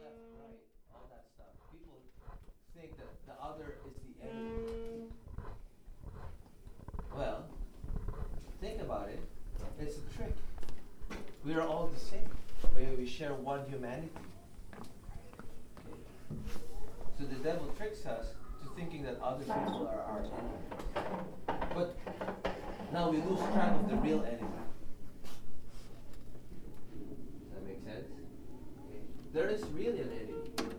left, right, all that stuff. People think that the other is the enemy. Well, think about it. It's a trick. We are all the same. We, we share one humanity. Okay. So the devil tricks us to thinking that other people are our enemy. But now we lose track of the real enemy. Does that make sense? Okay. There is really an enemy.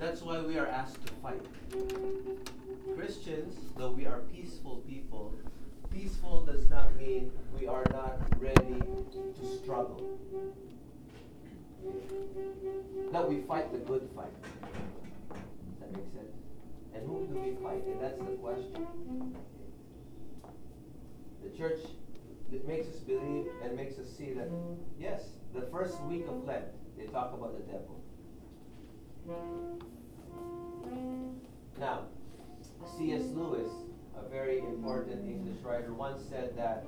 That's why we are asked to fight. Christians, though we are peaceful people, peaceful does not mean we are not ready to struggle. That we fight the good fight. Does that make sense? And whom do we fight? And that's the question. The church it makes us believe and makes us see that, yes, the first week of Lent, they talk about the devil. Now, C.S. Lewis, a very important English writer, once said that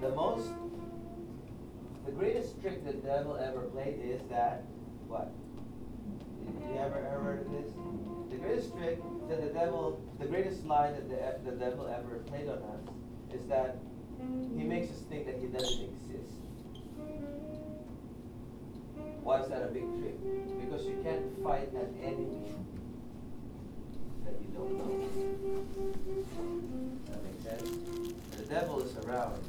the most, the greatest trick that the devil ever played is that, what? Did you ever, ever heard of this? The greatest trick that the devil, the greatest lie that the, the devil ever played on us is that he makes us think that he doesn't exist. Why is that a big trick? Because you can't fight an enemy that you don't know. That make sense? The devil is around.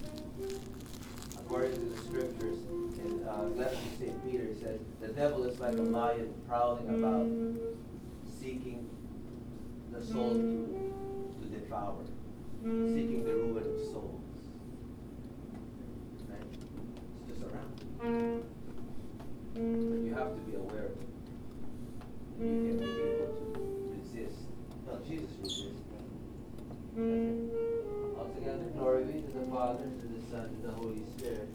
According to the scriptures, in uh, letter St. Peter, it says, the devil is like a lion prowling about, seeking the soul to, to devour, seeking the ruin of souls. Right? It's just around. But you have to be aware of it. You can be able to resist. No, Jesus resisted. Altogether, glory be to the Father, to the Son, to the Holy Spirit,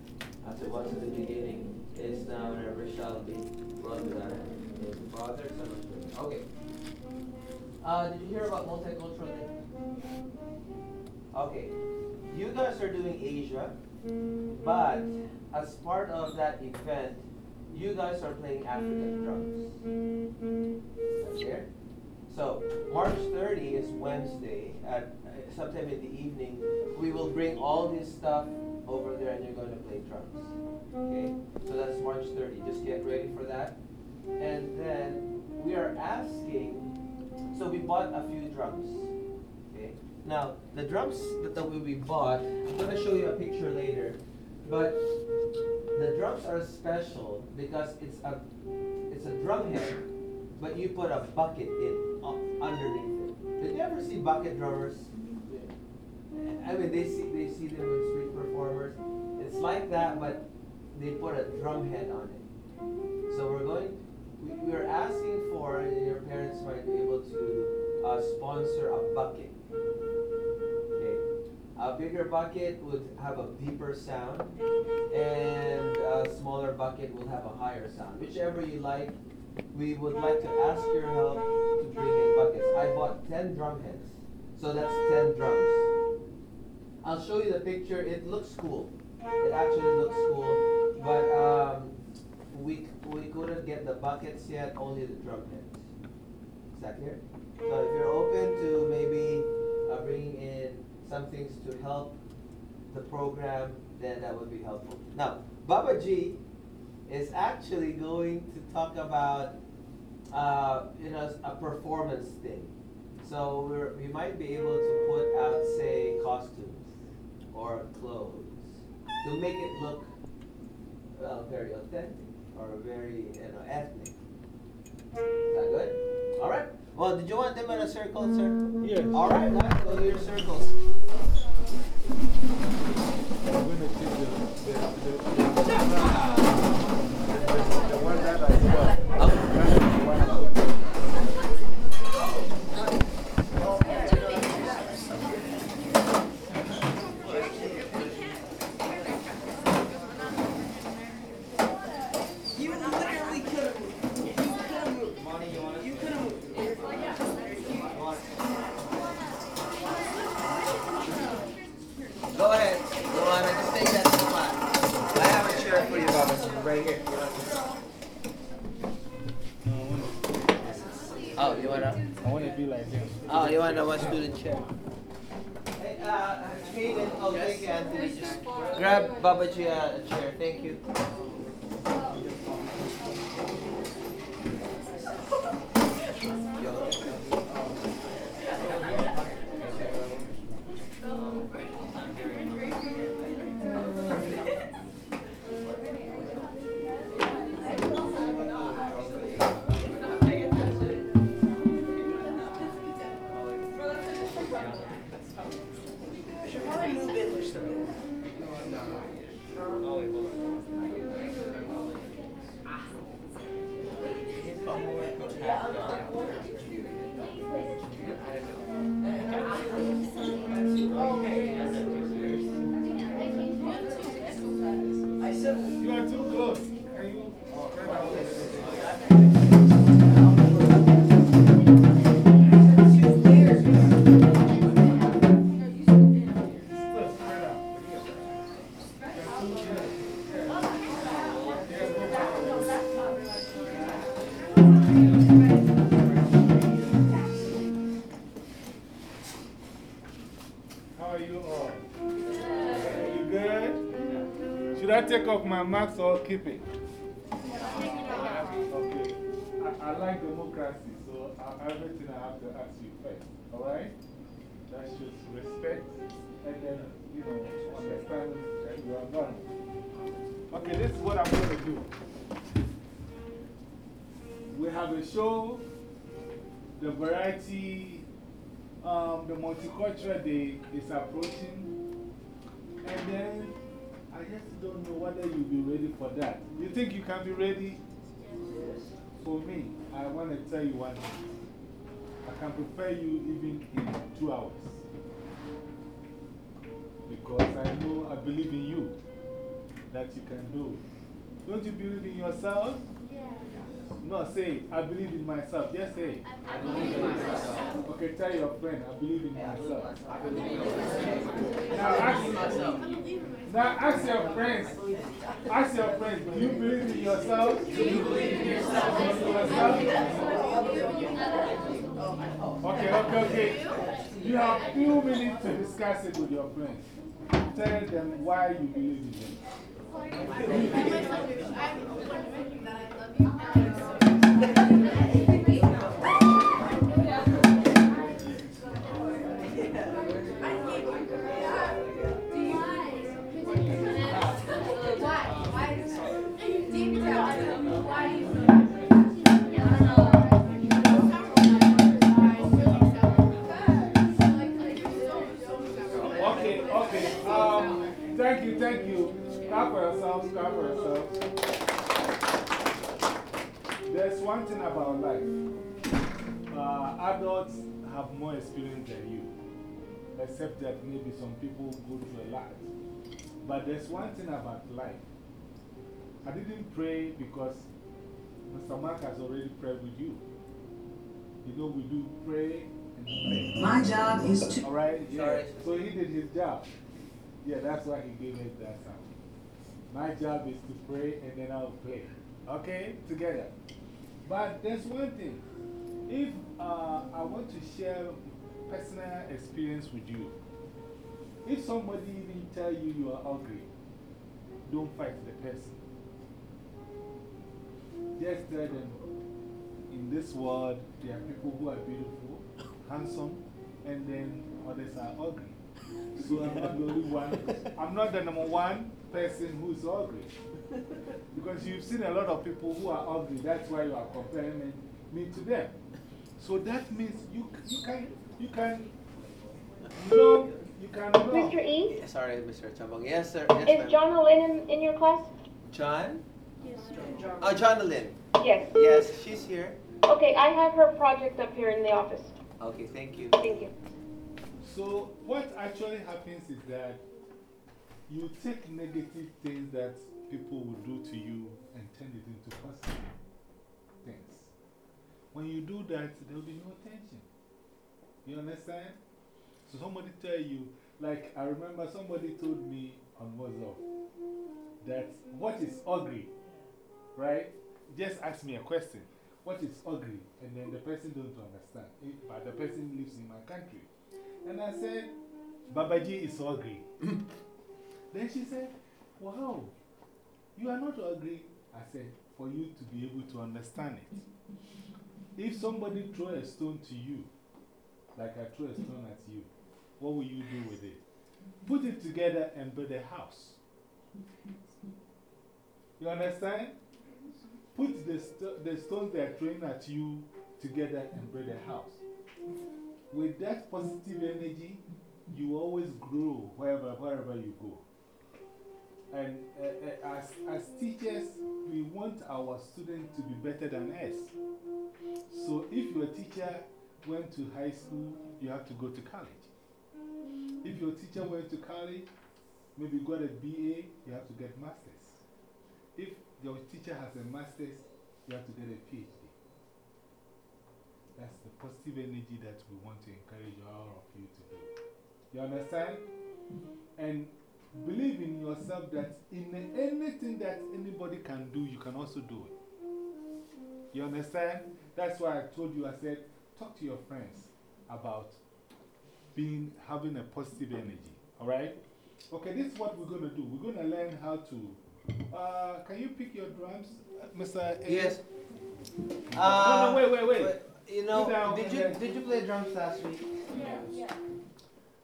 as it was in the beginning, is now, and ever shall be, world without end. The Father, Son, and Spirit. Okay. Uh, did you hear about multicultural day? Okay. You guys are doing Asia, but as part of that event, you guys are playing African drums. So March 30 is Wednesday at uh, sometime in the evening. We will bring all this stuff over there, and you're going to play drums. Okay. So that's March 30. Just get ready for that. And then we are asking. So we bought a few drums. Okay. Now the drums that, that we bought, I'm going to show you a picture later. But the drums are special because it's a it's a drum head, but you put a bucket in uh, underneath it. Did you ever see bucket drummers? I mean, they see they see them with street performers. It's like that, but they put a drum head on it. So we're going. We, we are asking for, and your parents might be able to uh, sponsor a bucket. A bigger bucket would have a deeper sound, and a smaller bucket will have a higher sound. Whichever you like, we would like to ask your help to bring in buckets. I bought 10 drum heads, so that's 10 drums. I'll show you the picture. It looks cool. It actually looks cool, but um, we, we couldn't get the buckets yet, only the drum heads. Is that clear? So if you're open to maybe uh, bringing in some things to help the program, then that would be helpful. Now, Babaji is actually going to talk about uh, you know a performance thing. So we're, we might be able to put out, say, costumes or clothes to make it look well very authentic or very you know ethnic. Is that good? All right. Well, did you want them in a circle, sir? Yes. All right. Let's go to your circles. The, the, the, the, one that I bought. Oh, you wanna? I wanna be like him. Oh, you wanna watch to the chair? Hey, uh, Hayden, I'll take it. Grab Babaji a chair. Thank you. My or keep it? Okay. I, I like democracy, so everything I have to ask you first. Alright? That shows respect and then, you know, understand that you are normal. Okay, this is what I'm going to do. We have a show, the variety, um, the multicultural day is approaching. And then I just don't know whether you'll be ready for that. You think you can be ready? For me, I want to tell you one thing. I can prepare you even in two hours. Because I know, I believe in you that you can do. Don't you believe in yourself? No, say. I believe in myself. Just say. I believe in myself. okay, tell your friend, I believe in myself. I believe in myself. Now ask, now ask your friends, ask your friends, do you believe in yourself? Do you believe in yourself? Okay, okay, okay. You have few minutes to discuss it with your friends. Tell them why you believe in them. Clap for yourselves. There's one thing about life. Uh, adults have more experience than you, except that maybe some people go through a lot. But there's one thing about life. I didn't pray because Mr. Mark has already prayed with you. You know, we do pray and pray. My job is to. All right? Yeah. Sorry. So he did his job. Yeah, that's why he gave it that sound. My job is to pray and then I'll play. Okay? Together. But there's one thing. If uh, I want to share personal experience with you, if somebody even tell you you are ugly, don't fight the person. Just tell them in this world there are people who are beautiful, handsome, and then others are ugly. So I'm not the only one. I'm not the number one person who's ugly. Because you've seen a lot of people who are ugly. That's why you are comparing me, me to them. So that means you, you can, you can, you know, you can know. Mr. E, Sorry, Mr. Chambong. Yes, sir. Yes, is John Olin in, in your class? John? Oh, John Lynn. Yes. Yes, she's here. Okay, I have her project up here in the office. Okay, thank you. Thank you. So, what actually happens is that you take negative things that people will do to you and turn it into positive things. When you do that, there will be no tension. You understand? So, somebody tell you, like, I remember somebody told me on WhatsApp that what is ugly, right? Just ask me a question. what is ugly? And then the person don't understand. Eh, But the person lives in my country. And I said, Babaji is ugly. Then she said, Wow, you are not ugly. I said, For you to be able to understand it. If somebody throw a stone to you, like I throw a stone at you, what will you do with it? Put it together and build a house. You understand? Put the, the stones they are throwing at you together and build a house. With that positive energy, you always grow wherever, wherever you go. And uh, uh, as, as teachers, we want our students to be better than us. So if your teacher went to high school, you have to go to college. If your teacher went to college, maybe got a BA, you have to get master's. If your teacher has a master's, you have to get a PhD. That's the positive energy that we want to encourage all of you to do. You understand? And believe in yourself that in anything that anybody can do, you can also do it. You understand? That's why I told you, I said, talk to your friends about being, having a positive energy. All right? Okay, this is what we're going to do. We're going to learn how to. Uh, can you pick your drums, uh, Mr. A? Yes. no, Uh, no, wait, wait, wait. you know, did you, did you play drums last week? Yeah.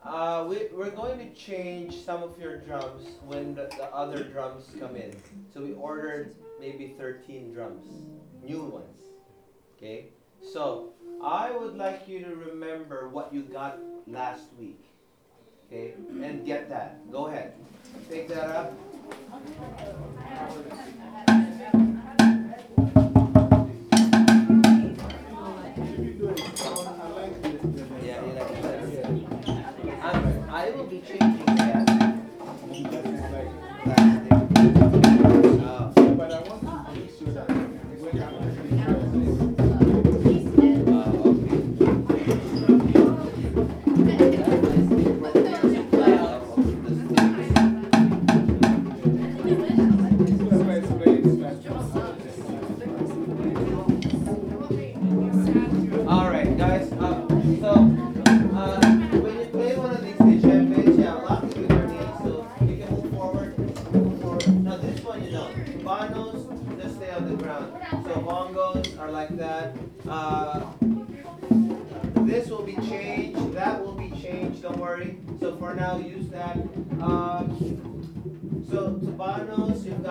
Uh, we, we're going to change some of your drums when the, the other drums come in. So we ordered maybe 13 drums, new ones. Okay? So I would like you to remember what you got last week. Okay? And get that. Go ahead. Pick that up.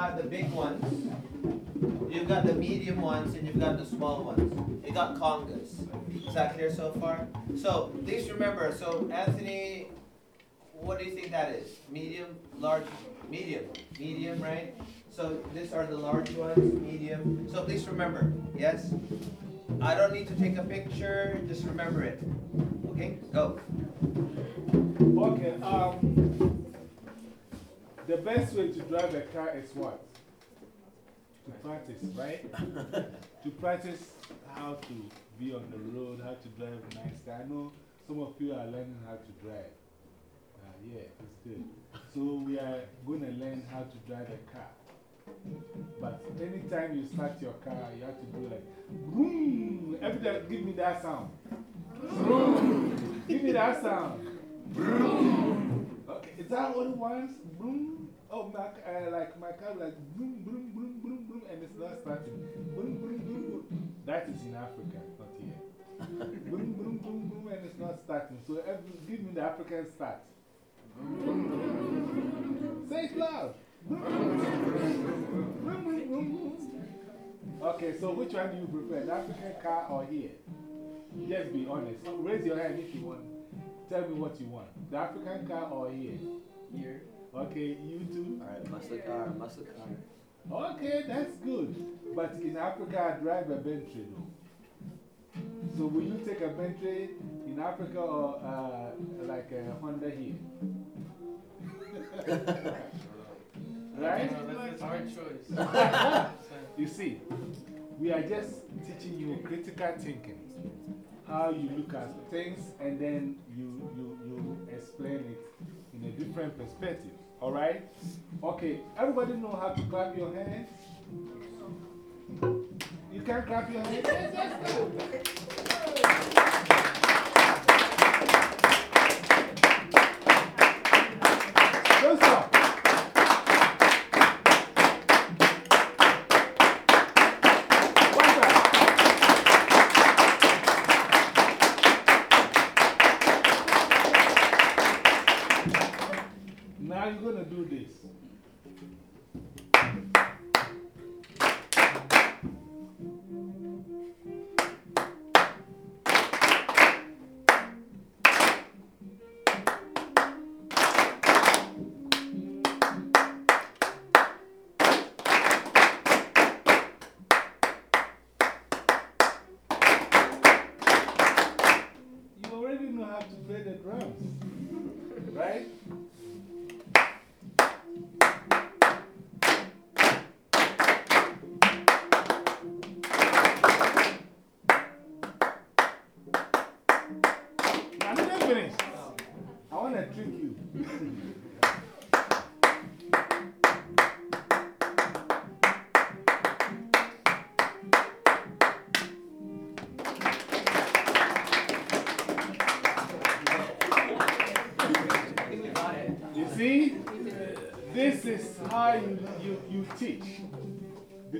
Got the big ones. You've got the medium ones and you've got the small ones. You got congas. Is that clear so far? So please remember, so Anthony, what do you think that is? Medium, large, medium, medium, right? So these are the large ones, medium. So please remember, yes? I don't need to take a picture, just remember it. Okay, go. Okay, um, the best way to drive a car is what? To practice, right? to practice how to be on the road, how to drive nicely. I know some of you are learning how to drive. Uh, yeah, it's good. So we are going to learn how to drive a car. But anytime you start your car, you have to do like, vroom. Every time, give me that sound. Vroom. Give me that sound. Okay, is that what it? Boom. Oh, my, uh, like my car, like boom, boom, boom, boom, boom, and it's not starting. Boom, boom, boom, boom. That is in Africa, not here. boom, boom, boom, boom, and it's not starting. So every, give me the African start. Say it loud. Okay, so which one do you prefer, the African car or here? Just be honest. Raise your hand if you want. Tell me what you want. The African car or here? Here. Okay, you too? Alright, muscle car, muscle car. Okay, that's good. But in Africa, I drive a Bentley though. So will you take a Bentley in Africa or uh, like a Honda here? right? That's a hard choice. You see, we are just teaching you critical thinking. How you look at things and then you, you, you explain it in a different perspective. Alright? Okay, everybody know how to clap your hands? You can't clap your hands?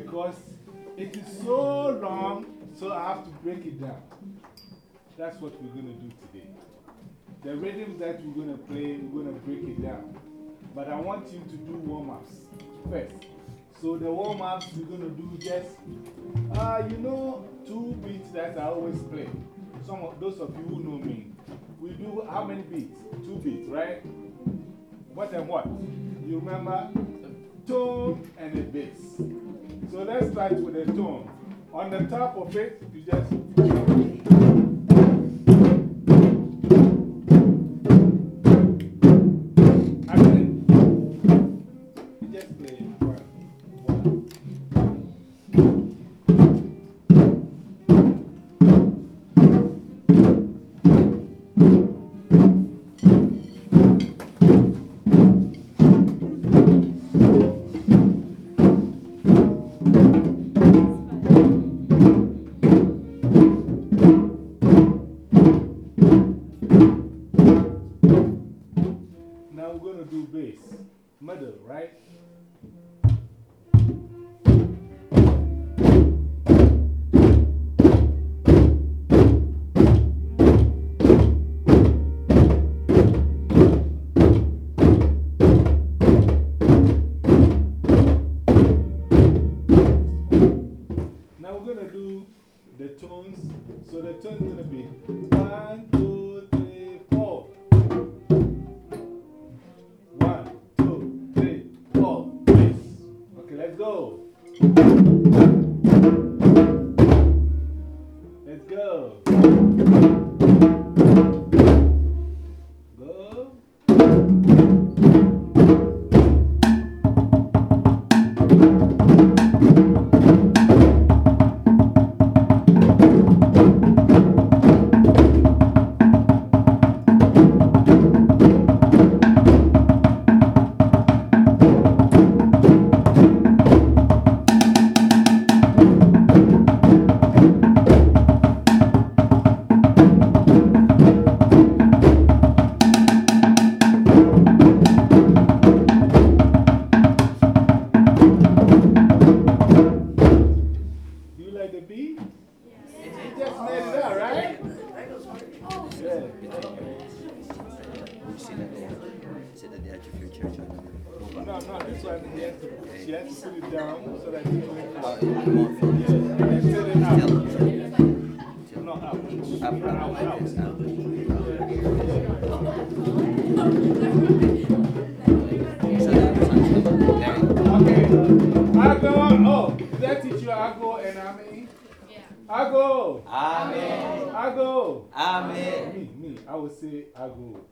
Because it is so long, so I have to break it down. That's what we're going to do today. The rhythms that we're going to play, we're going to break it down. But I want you to do warm ups first. So, the warm ups we're going to do just, uh, you know, two beats that I always play. Some of those of you who know me, we do how many beats? Two beats, right? What and what? You remember? Tone and a bass. So let's start with the tone. On the top of it, you just.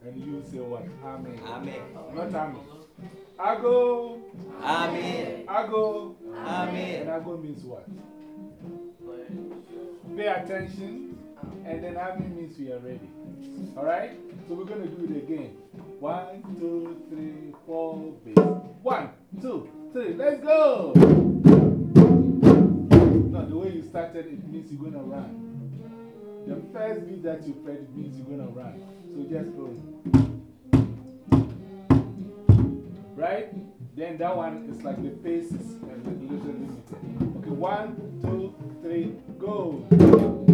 And you say what? Amen. Amen. Not Amen. Ago. Amen. Ago. Amen. And Ago means what? Pay attention, and then Amen means we are ready. Alright? So we're going to do it again. One, two, three, four, bass. One, two, three, let's go! No, the way you started, it means you're going to run. The first beat that you played means you're going to run. So just go. Right? Then that one is like the pace is a little limited. Okay, one, two, three, go.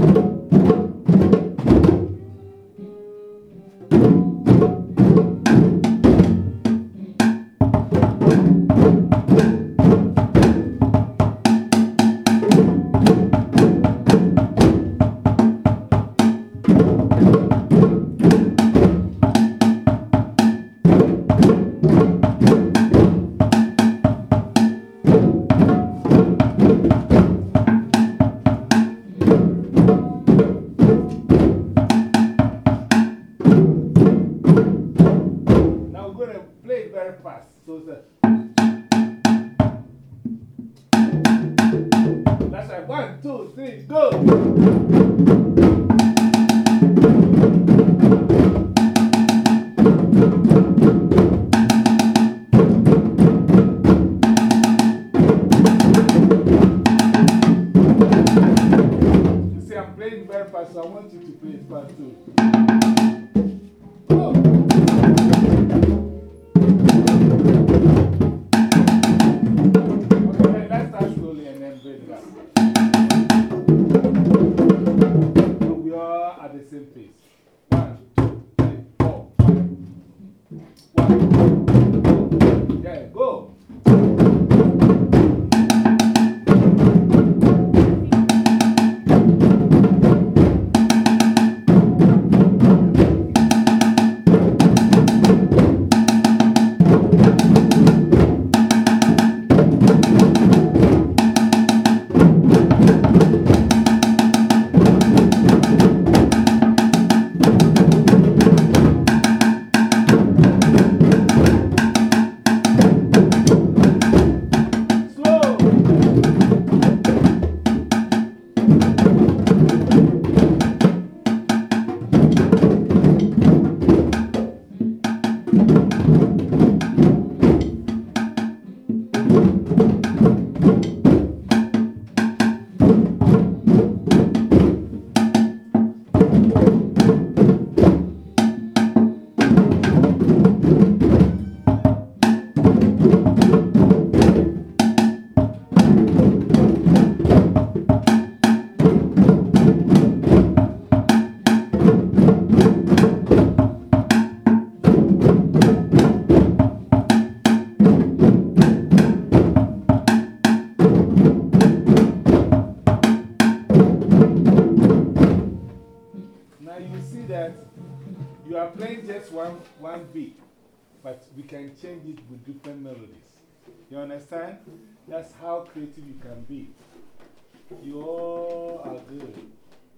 One, one beat, but we can change it with different melodies. You understand? That's how creative you can be. You all are good.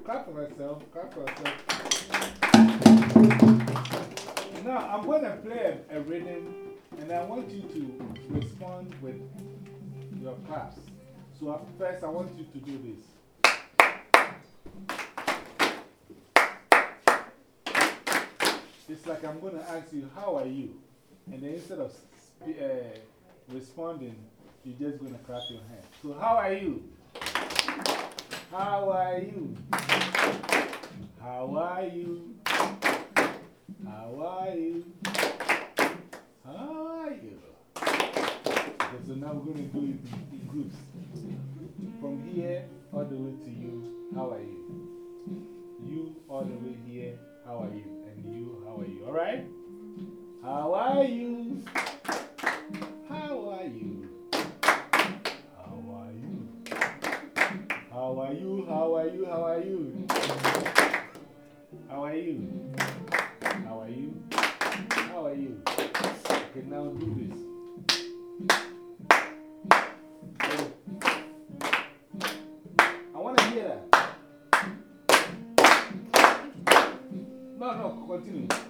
Clap for myself, clap for myself. Now I'm going to play a, a rhythm and I want you to respond with your claps. So first I want you to do this. It's like I'm going to ask you, How are you? And then instead of uh, responding, you're just going to clap your hand. So, how are you? How are you? How are you? How are you? How are you? Okay, so now we're going to do it in groups. From here all the way to you, how are you? You all the way here, how are you? And you, how are you? All right? How are you? How are you? How are you? How are you? How are you? How are you? How are you? How are you? How are you? Okay, now do this. Thank.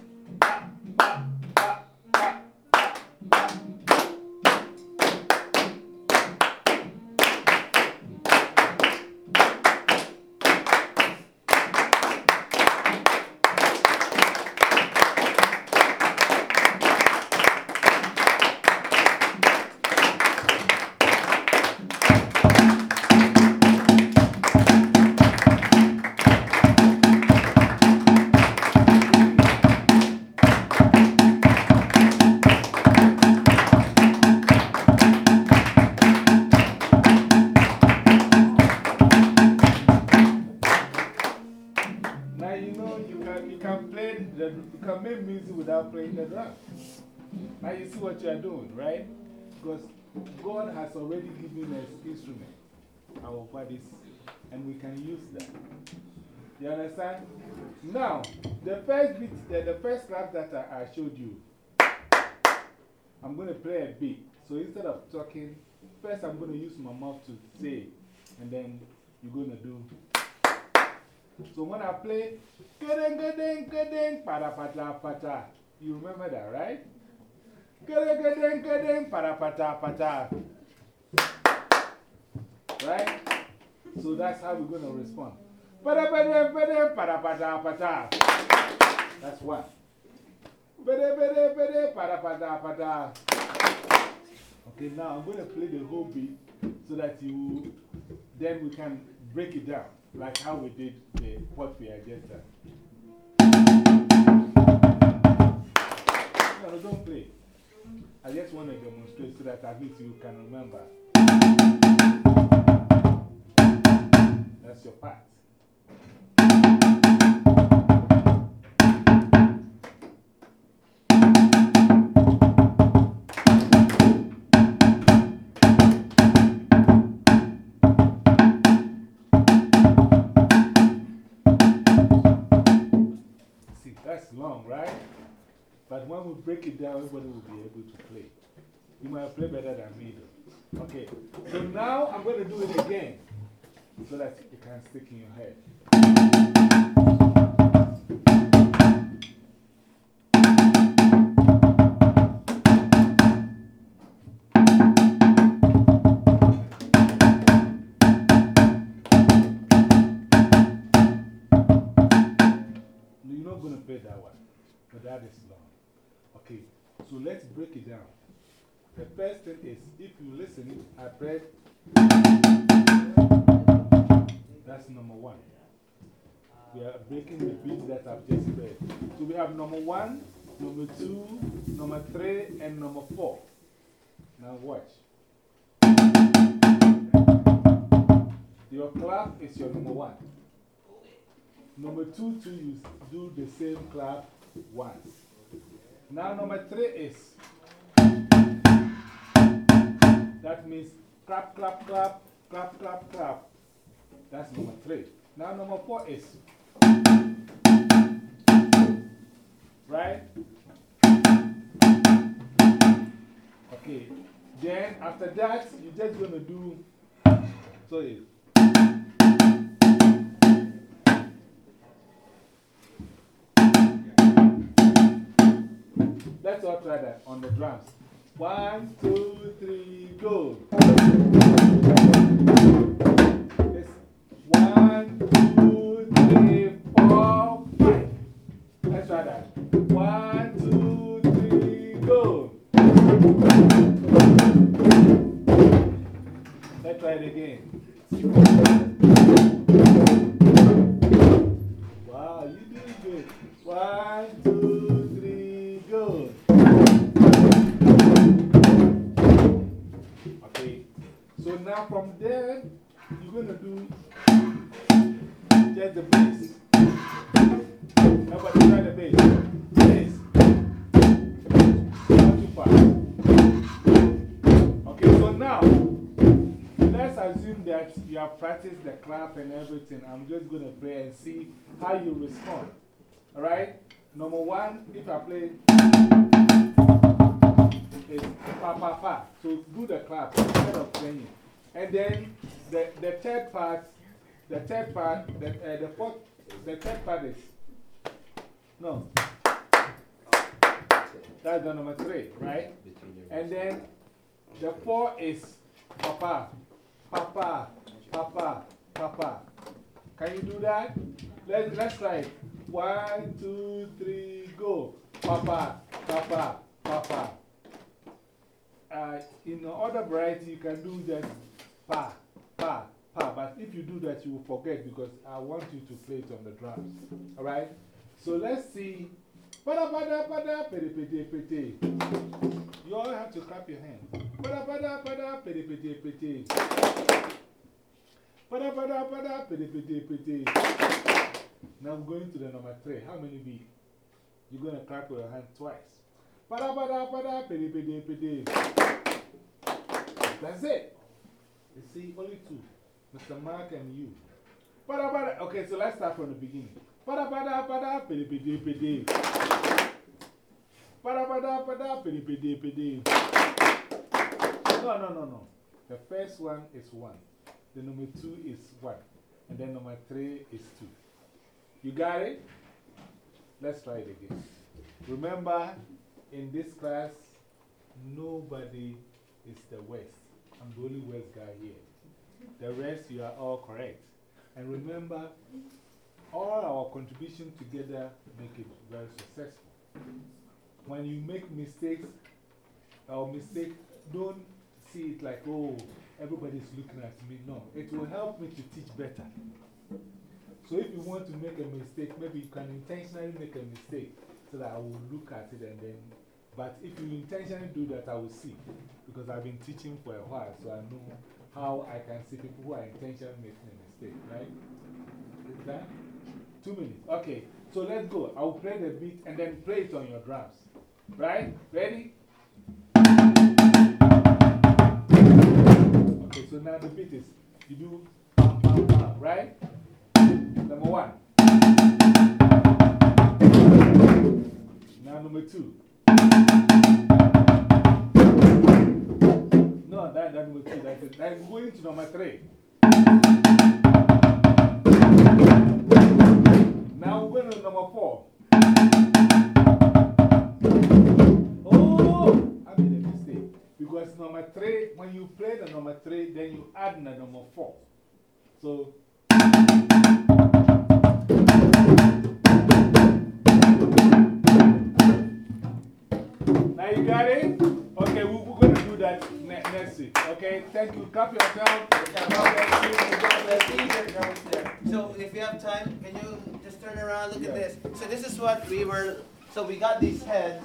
Now you see what you are doing, right? Because God has already given us instrument, our bodies, and we can use that. You understand? Now, the first beat, the, the first clap that I, I showed you, I'm going to play a beat. So instead of talking, first I'm going to use my mouth to say, and then you're going to do. So when I play, you remember that, right? Kadeng, pada, pada, pada. Right? So that's how we're going to respond. Pada, pada, pada, pada. That's one. Pada, pada, pada, pada, pada. Okay, now I'm going to play the whole beat so that you, then we can break it down, like how we did the, what we had just no, don't play. I just want to demonstrate so that at least you can remember. That's your part. See, that's long, right? But when we break it down, everybody will be. You might play better than me, though. Okay, so now I'm going to do it again so that it can stick in your head. No, You're not going to play that one, but that is long. Okay, so let's break it down. The first thing is if you listen, I played. That's number one. We are breaking the beat that I've just played. So we have number one, number two, number three, and number four. Now watch. Your clap is your number one. Number two, two, you do the same clap once. Now, number three is that means clap, clap, clap, clap, clap, clap. That's number three. Now, number four is right? Okay. Then, after that, you're just going to do. Sorry. Let's all try that on the drums. One, two, three, go. It's one, if I play, it's pa pa pa. So do the clap instead of playing. And then the, the third part, the third part, the, uh, the fourth, the third part is, no. That's the number three, right? And then the four is papa, papa, papa, papa. Can you do that? Let's, let's try it. One, two, three, go. Papa, papa, papa. Uh, in the other variety, you can do just pa, pa, pa. But if you do that, you will forget because I want you to play it on the drums. All right? So let's see. Pada, pada, pada, pede, pede, pede. You all have to clap your hands. Pada, pada, pada, pede, pede, pede. Pada, pada, pada, pede, pede, pede. Now we're going to the number three. How many beat? You're going to clap your hand twice. That's it. You see, only two. Mr. Mark and you. Okay, so let's start from the beginning. No, no, no, no. The first one is one. The number two is one. And then number three is two. You got it? Let's try it again. Remember, in this class, nobody is the worst. I'm the only worst guy here. The rest, you are all correct. And remember, all our contribution together make it very successful. When you make mistakes, or mistake, don't see it like, oh, everybody's looking at me. No, it will help me to teach better. So if you want to make a mistake, maybe you can intentionally make a mistake so that I will look at it and then. But if you intentionally do that, I will see. Because I've been teaching for a while, so I know how I can see people who are intentionally making a mistake, right? Is? Two minutes. Okay, so let's go. I will play the beat and then play it on your drums. Right? Ready? Okay, so now the beat is you do right? Number one. Now, number two. No, that, that number two. That's, it. that's going to number three. Now, we're going to number four. Oh. Because number three, when you play the number three, then you add the number four. So, what we were, so we got these heads.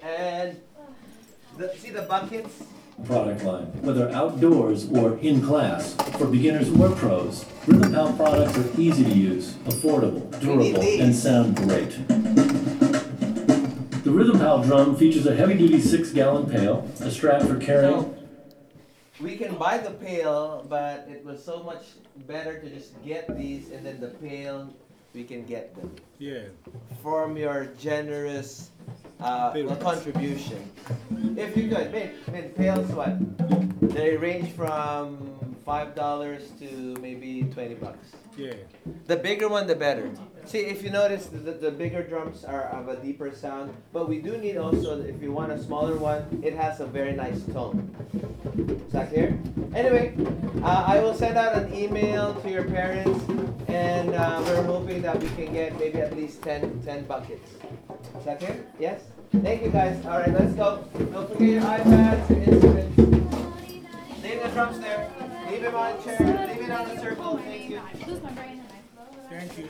And the, see the buckets? product line, whether outdoors or in class. For beginners or pros, Rhythm Pal products are easy to use, affordable, durable, and sound great. The Rhythm Pal drum features a heavy-duty six-gallon pail, a strap for carrying, So we can buy the pail, but it was so much better to just get these and then the pail, we can get them. Yeah. From your generous uh, contribution. If you could, I mean, I mean, pails what? They range from five dollars to maybe twenty bucks. Yeah. The bigger one, the better. See, if you notice, the, the bigger drums are of a deeper sound, but we do need also, if you want a smaller one, it has a very nice tone. Is that clear? Anyway, uh, I will send out an email to your parents, and uh, we're hoping that we can get maybe at least 10, 10 buckets. Is that clear? Yes? Thank you guys. All right, let's go. Don't forget your iPads, your instruments. Leave the drums there. Leave them on a chair. Leave it on a circle. Thank you. Thank you.